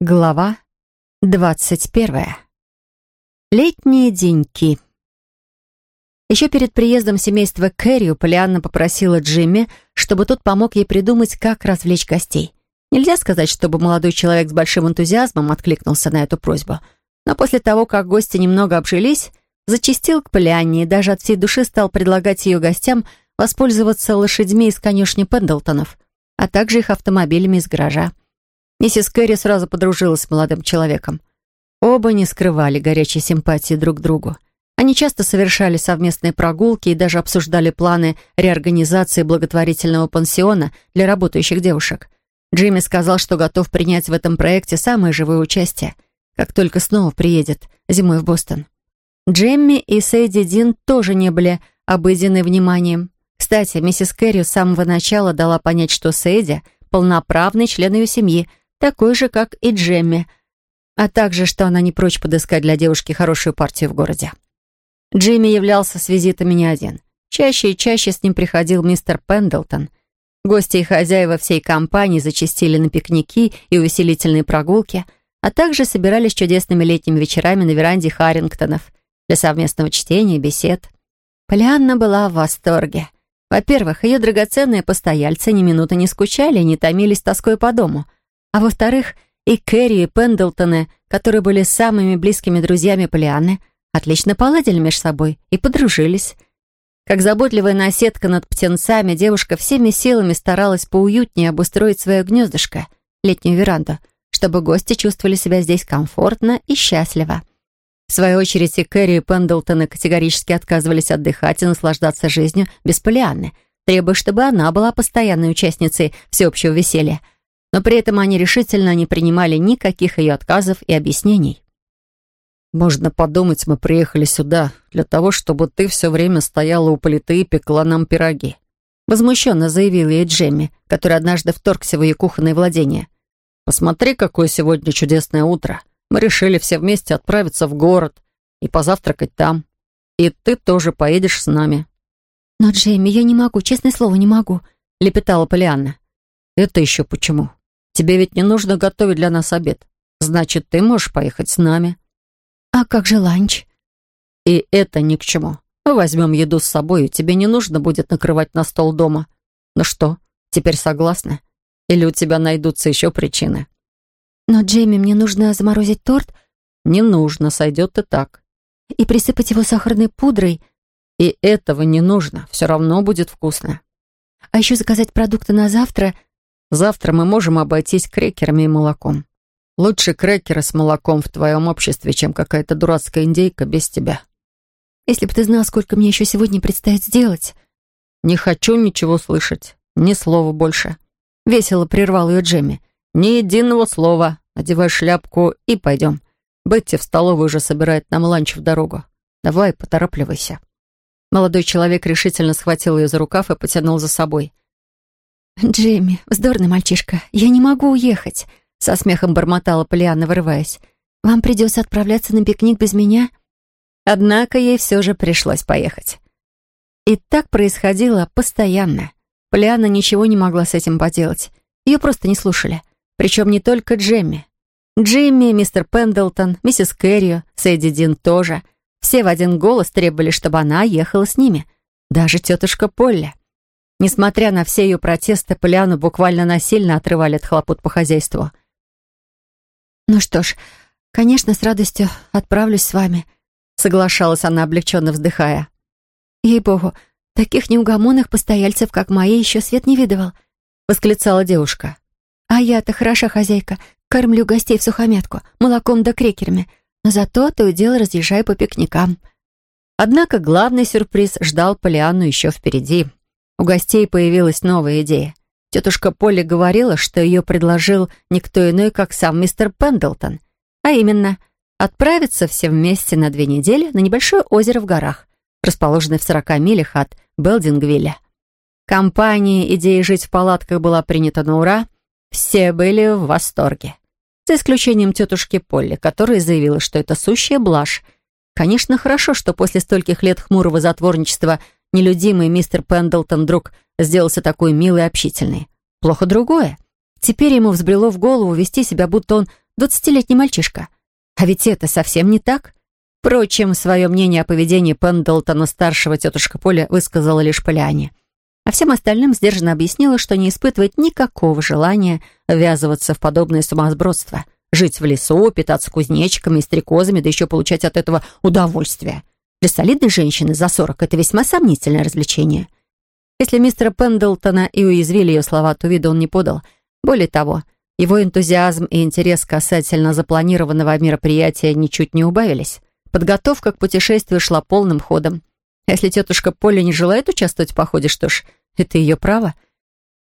Глава двадцать первая. Летние деньки. Еще перед приездом семейства Кэррио Полианна попросила Джимми, чтобы тот помог ей придумать, как развлечь гостей. Нельзя сказать, чтобы молодой человек с большим энтузиазмом откликнулся на эту просьбу, но после того, как гости немного обжились, зачастил к Полианне и даже от всей души стал предлагать ее гостям воспользоваться лошадьми из конюшни Пендлтонов, а также их автомобилями из гаража. Миссис Кэрри сразу подружилась с молодым человеком. Оба не скрывали горячей симпатии друг к другу. Они часто совершали совместные прогулки и даже обсуждали планы реорганизации благотворительного пансиона для работающих девушек. Джимми сказал, что готов принять в этом проекте самое живое участие, как только снова приедет зимой в Бостон. Джемми и Сейди Дин тоже не были обыдены вниманием. Кстати, миссис Кэрри с самого начала дала понять, что Сейди — полноправный член ее семьи, такой же, как и Джемми, а также, что она не прочь подыскать для девушки хорошую партию в городе. Джимми являлся с визитами не один. Чаще и чаще с ним приходил мистер Пендлтон. Гости и хозяева всей компании зачастили на пикники и увеселительные прогулки, а также собирались чудесными летними вечерами на веранде Харрингтонов для совместного чтения и бесед. Полианна была в восторге. Во-первых, ее драгоценные постояльцы ни минуты не скучали и не томились тоской по дому — а во-вторых, и Кэрри, и Пендлтоны, которые были самыми близкими друзьями Полианны, отлично поладили между собой и подружились. Как заботливая наседка над птенцами, девушка всеми силами старалась поуютнее обустроить свое гнездышко, летнюю веранду, чтобы гости чувствовали себя здесь комфортно и счастливо. В свою очередь и Кэрри и Пендлтоны категорически отказывались отдыхать и наслаждаться жизнью без Полианны, требуя, чтобы она была постоянной участницей всеобщего веселья — но при этом они решительно не принимали никаких ее отказов и объяснений. «Можно подумать, мы приехали сюда для того, чтобы ты все время стояла у плиты и пекла нам пироги», возмущенно заявил ей Джемми, который однажды вторгся в ее кухонное владение. «Посмотри, какое сегодня чудесное утро. Мы решили все вместе отправиться в город и позавтракать там. И ты тоже поедешь с нами». «Но, Джейми, я не могу, честное слово, не могу», — лепетала Полианна. «Это еще почему?» Тебе ведь не нужно готовить для нас обед. Значит, ты можешь поехать с нами». «А как же ланч?» «И это ни к чему. Мы возьмем еду с собой, и тебе не нужно будет накрывать на стол дома. Ну что, теперь согласна? Или у тебя найдутся еще причины?» «Но, Джейми, мне нужно заморозить торт». «Не нужно, сойдет и так». «И присыпать его сахарной пудрой». «И этого не нужно, все равно будет вкусно». «А еще заказать продукты на завтра», Завтра мы можем обойтись крекерами и молоком. Лучше крекеры с молоком в твоем обществе, чем какая-то дурацкая индейка без тебя. Если бы ты знал, сколько мне еще сегодня предстоит сделать. Не хочу ничего слышать. Ни слова больше. Весело прервал ее Джемми. Ни единого слова. Одевай шляпку и пойдем. Бетти в столовую уже собирает нам ланч в дорогу. Давай, поторапливайся. Молодой человек решительно схватил ее за рукав и потянул за собой. «Джейми, вздорный мальчишка, я не могу уехать», — со смехом бормотала Полианна, вырываясь. «Вам придется отправляться на пикник без меня?» Однако ей все же пришлось поехать. И так происходило постоянно. Полианна ничего не могла с этим поделать. Ее просто не слушали. Причем не только Джемми. Джимми, мистер Пендлтон, миссис Кэррио, Сэдди Дин тоже. Все в один голос требовали, чтобы она ехала с ними. Даже тетушка Полли. Несмотря на все ее протесты, Полиану буквально насильно отрывали от хлопот по хозяйству. «Ну что ж, конечно, с радостью отправлюсь с вами», соглашалась она, облегченно вздыхая. «Ей-богу, таких неугомонных постояльцев, как мои, еще свет не видывал», восклицала девушка. «А я-то хороша хозяйка, кормлю гостей в сухомятку, молоком да крекерами, но зато то и дело разъезжаю по пикникам». Однако главный сюрприз ждал Полианну еще впереди. У гостей появилась новая идея. Тетушка Полли говорила, что ее предложил никто иной, как сам мистер Пендлтон. А именно, отправиться все вместе на две недели на небольшое озеро в горах, расположенное в 40 милях от Белдингвилля. Компания идея жить в палатках была принята на ура. Все были в восторге. За исключением тетушки Полли, которая заявила, что это сущая блажь. Конечно, хорошо, что после стольких лет хмурого затворничества – нелюдимый мистер Пендлтон вдруг сделался такой милый и общительный. Плохо другое. Теперь ему взбрело в голову вести себя, будто он двадцатилетний мальчишка. А ведь это совсем не так. Впрочем, свое мнение о поведении Пендлтона-старшего тетушка Поля высказала лишь Полиане. А всем остальным сдержанно объяснила, что не испытывает никакого желания ввязываться в подобное сумасбродство, жить в лесу, питаться кузнечиками и стрекозами, да еще получать от этого удовольствие. Для солидной женщины за сорок это весьма сомнительное развлечение. Если мистера Пендлтона и уязвили ее слова, то вида он не подал. Более того, его энтузиазм и интерес касательно запланированного мероприятия ничуть не убавились. Подготовка к путешествию шла полным ходом. Если тетушка Поля не желает участвовать в походе, что ж, это ее право.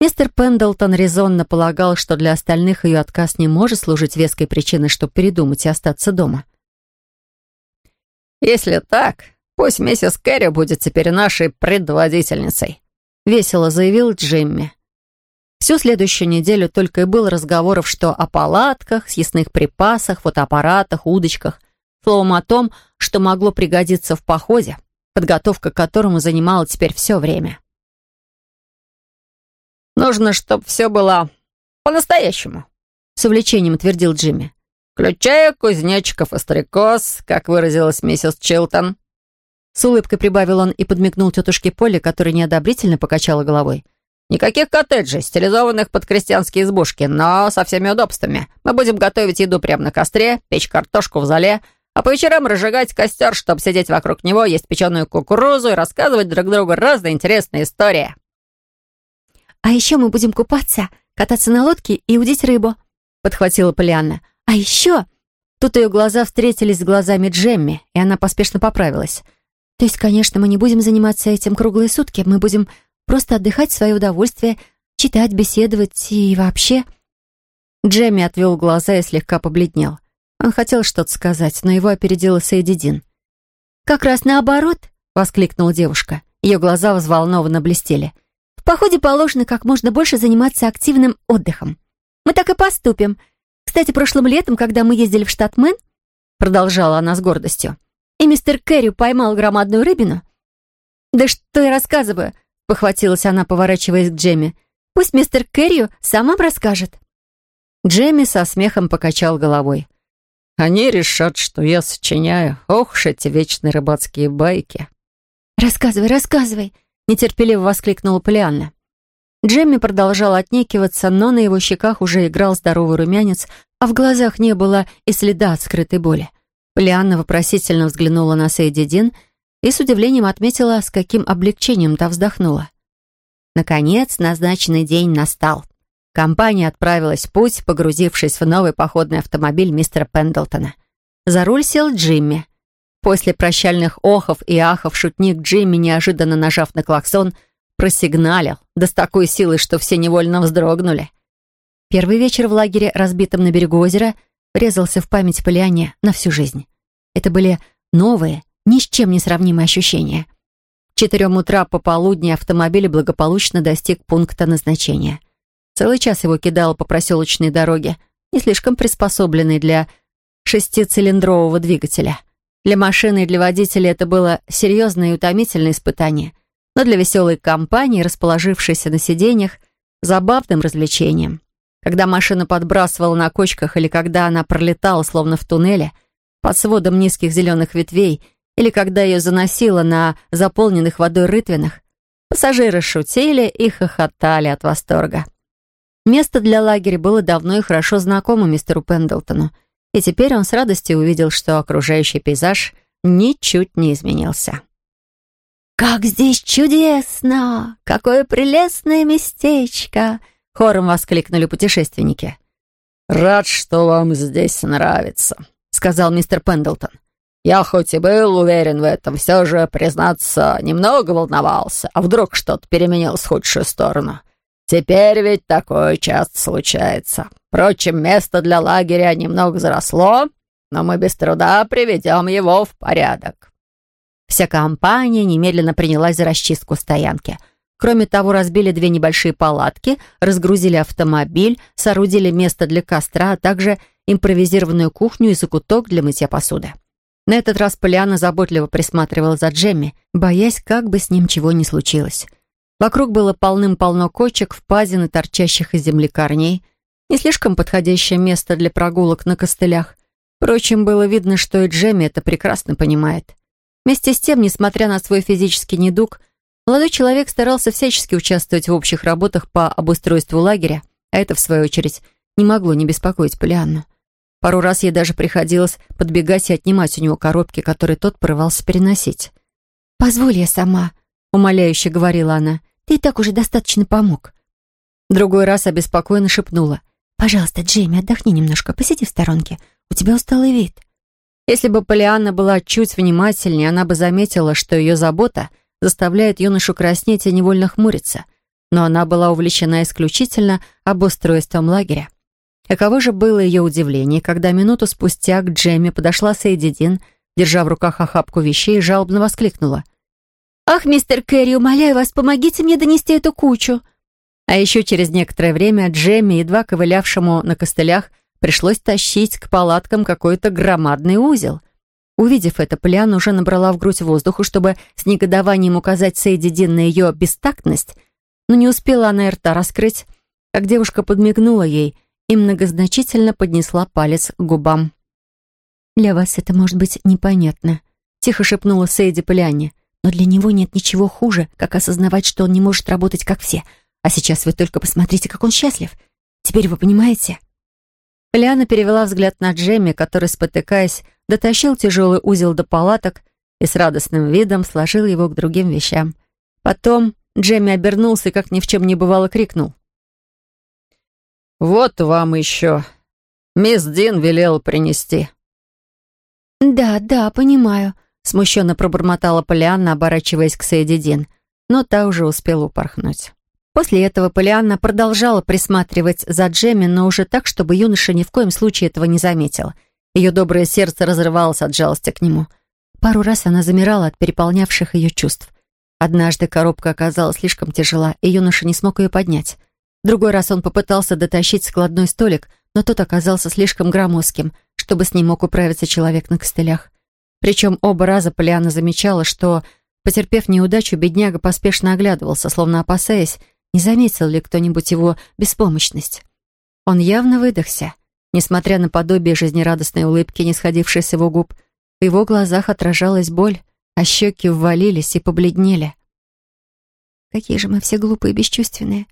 Мистер Пендлтон резонно полагал, что для остальных ее отказ не может служить веской причиной, чтобы передумать и остаться дома. «Если так, пусть миссис Кэрри будет теперь нашей предводительницей», весело заявил Джимми. Всю следующую неделю только и было разговоров, что о палатках, съестных припасах, фотоаппаратах, удочках, словом о том, что могло пригодиться в походе, подготовка к которому занимала теперь все время. «Нужно, чтобы все было по-настоящему», — с увлечением твердил Джимми. «Включая кузнечиков и стрекоз, как выразилась миссис Чилтон». С улыбкой прибавил он и подмигнул тетушке Поле, которая неодобрительно покачала головой. «Никаких коттеджей, стилизованных под крестьянские избушки, но со всеми удобствами. Мы будем готовить еду прямо на костре, печь картошку в зале, а по вечерам разжигать костер, чтобы сидеть вокруг него, есть печеную кукурузу и рассказывать друг другу разные интересные истории». «А еще мы будем купаться, кататься на лодке и удить рыбу», — подхватила Полианна. «А еще...» Тут ее глаза встретились с глазами Джемми, и она поспешно поправилась — то есть, конечно, мы не будем заниматься этим круглые сутки, мы будем просто отдыхать в свое удовольствие, читать, беседовать и вообще...» Джемми отвел глаза и слегка побледнел. Он хотел что-то сказать, но его опередила Сейди Дин. «Как раз наоборот!» — воскликнула девушка. Ее глаза взволнованно блестели. «В походе положено как можно больше заниматься активным отдыхом. Мы так и поступим. Кстати, прошлым летом, когда мы ездили в штат Мэн, продолжала она с гордостью, и мистер Кэрри поймал громадную рыбину? Да что я рассказываю, похватилась она, поворачиваясь к Джемми. Пусть мистер Кэрри сам вам расскажет. Джемми со смехом покачал головой. Они решат, что я сочиняю. Ох уж эти вечные рыбацкие байки. «Рассказывай, рассказывай!» — нетерпеливо воскликнула Полианна. Джемми продолжал отнекиваться, но на его щеках уже играл здоровый румянец, а в глазах не было и следа от скрытой боли. Полианна вопросительно взглянула на Сейди Дин и с удивлением отметила, с каким облегчением та вздохнула. Наконец, назначенный день настал. Компания отправилась в путь, погрузившись в новый походный автомобиль мистера Пендлтона. За руль сел Джимми. После прощальных охов и ахов шутник Джимми, неожиданно нажав на клаксон, просигналил, да с такой силой, что все невольно вздрогнули. Первый вечер в лагере, разбитом на берегу озера, врезался в память Полиане на всю жизнь. Это были новые, ни с чем не сравнимые ощущения. В четырем утра пополудни автомобиль благополучно достиг пункта назначения. Целый час его кидало по проселочной дороге, не слишком приспособленной для шестицилиндрового двигателя. Для машины и для водителя это было серьезное и утомительное испытание, но для веселой компании, расположившейся на сиденьях, забавным развлечением. Когда машина подбрасывала на кочках или когда она пролетала, словно в туннеле, под сводом низких зеленых ветвей, или когда ее заносило на заполненных водой рытвинах, пассажиры шутили и хохотали от восторга. Место для лагеря было давно и хорошо знакомо мистеру Пендлтону, и теперь он с радостью увидел, что окружающий пейзаж ничуть не изменился. «Как здесь чудесно! Какое прелестное местечко!» Хором воскликнули путешественники. «Рад, что вам здесь нравится», — сказал мистер Пендлтон. «Я хоть и был уверен в этом, все же, признаться, немного волновался, а вдруг что-то переменилось в худшую сторону. Теперь ведь такое часто случается. Впрочем, место для лагеря немного заросло, но мы без труда приведем его в порядок». Вся компания немедленно принялась за расчистку стоянки — Кроме того, разбили две небольшие палатки, разгрузили автомобиль, соорудили место для костра, а также импровизированную кухню и закуток для мытья посуды. На этот раз Полиана заботливо присматривала за Джемми, боясь, как бы с ним чего не случилось. Вокруг было полным-полно кочек, впадин и торчащих из земли корней. Не слишком подходящее место для прогулок на костылях. Впрочем, было видно, что и Джемми это прекрасно понимает. Вместе с тем, несмотря на свой физический недуг, молодой человек старался всячески участвовать в общих работах по обустройству лагеря, а это, в свою очередь, не могло не беспокоить Полианну. Пару раз ей даже приходилось подбегать и отнимать у него коробки, которые тот порывался переносить. «Позволь я сама», — умоляюще говорила она. «Ты и так уже достаточно помог». Другой раз обеспокоенно шепнула. «Пожалуйста, Джейми, отдохни немножко, посиди в сторонке. У тебя усталый вид». Если бы Полианна была чуть внимательнее, она бы заметила, что ее забота заставляет юношу краснеть и невольно хмуриться. Но она была увлечена исключительно обустройством лагеря. Каково же было ее удивление, когда минуту спустя к Джемме подошла Сейдидин, держа в руках охапку вещей, жалобно воскликнула. «Ах, мистер Кэрри, умоляю вас, помогите мне донести эту кучу!» А еще через некоторое время Джемми, едва ковылявшему на костылях, пришлось тащить к палаткам какой-то громадный узел. Увидев это, Полиана уже набрала в грудь воздуху, чтобы с негодованием указать Сейди Дин на ее бестактность, но не успела она рта раскрыть, как девушка подмигнула ей и многозначительно поднесла палец к губам. «Для вас это может быть непонятно», — тихо шепнула Сейди Полиане, «но для него нет ничего хуже, как осознавать, что он не может работать, как все, а сейчас вы только посмотрите, как он счастлив. Теперь вы понимаете?» Лиана перевела взгляд на Джемми, который, спотыкаясь, дотащил тяжелый узел до палаток и с радостным видом сложил его к другим вещам. Потом Джемми обернулся и, как ни в чем не бывало, крикнул. «Вот вам еще. Мисс Дин велела принести». «Да, да, понимаю», — смущенно пробормотала Полианна, оборачиваясь к Сейди Дин, но та уже успела упорхнуть. После этого Полианна продолжала присматривать за Джемми, но уже так, чтобы юноша ни в коем случае этого не заметил. Ее доброе сердце разрывалось от жалости к нему. Пару раз она замирала от переполнявших ее чувств. Однажды коробка оказалась слишком тяжела, и юноша не смог ее поднять. Другой раз он попытался дотащить складной столик, но тот оказался слишком громоздким, чтобы с ним мог управиться человек на костылях. Причем оба раза Полиана замечала, что, потерпев неудачу, бедняга поспешно оглядывался, словно опасаясь, не заметил ли кто-нибудь его беспомощность. Он явно выдохся. Несмотря на подобие жизнерадостной улыбки, не сходившей с его губ, в его глазах отражалась боль, а щеки ввалились и побледнели. «Какие же мы все глупые и бесчувственные!»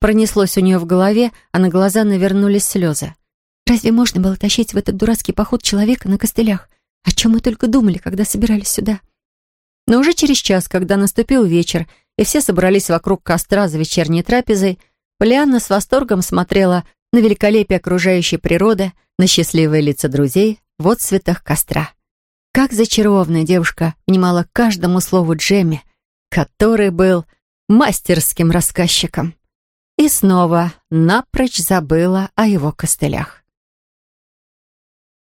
Пронеслось у нее в голове, а на глаза навернулись слезы. «Разве можно было тащить в этот дурацкий поход человека на костылях? О чем мы только думали, когда собирались сюда?» Но уже через час, когда наступил вечер, и все собрались вокруг костра за вечерней трапезой, Полианна с восторгом смотрела на великолепие окружающей природы, на счастливые лица друзей в отцветах костра. Как зачарованная девушка внимала каждому слову Джемми, который был мастерским рассказчиком. И снова напрочь забыла о его костылях.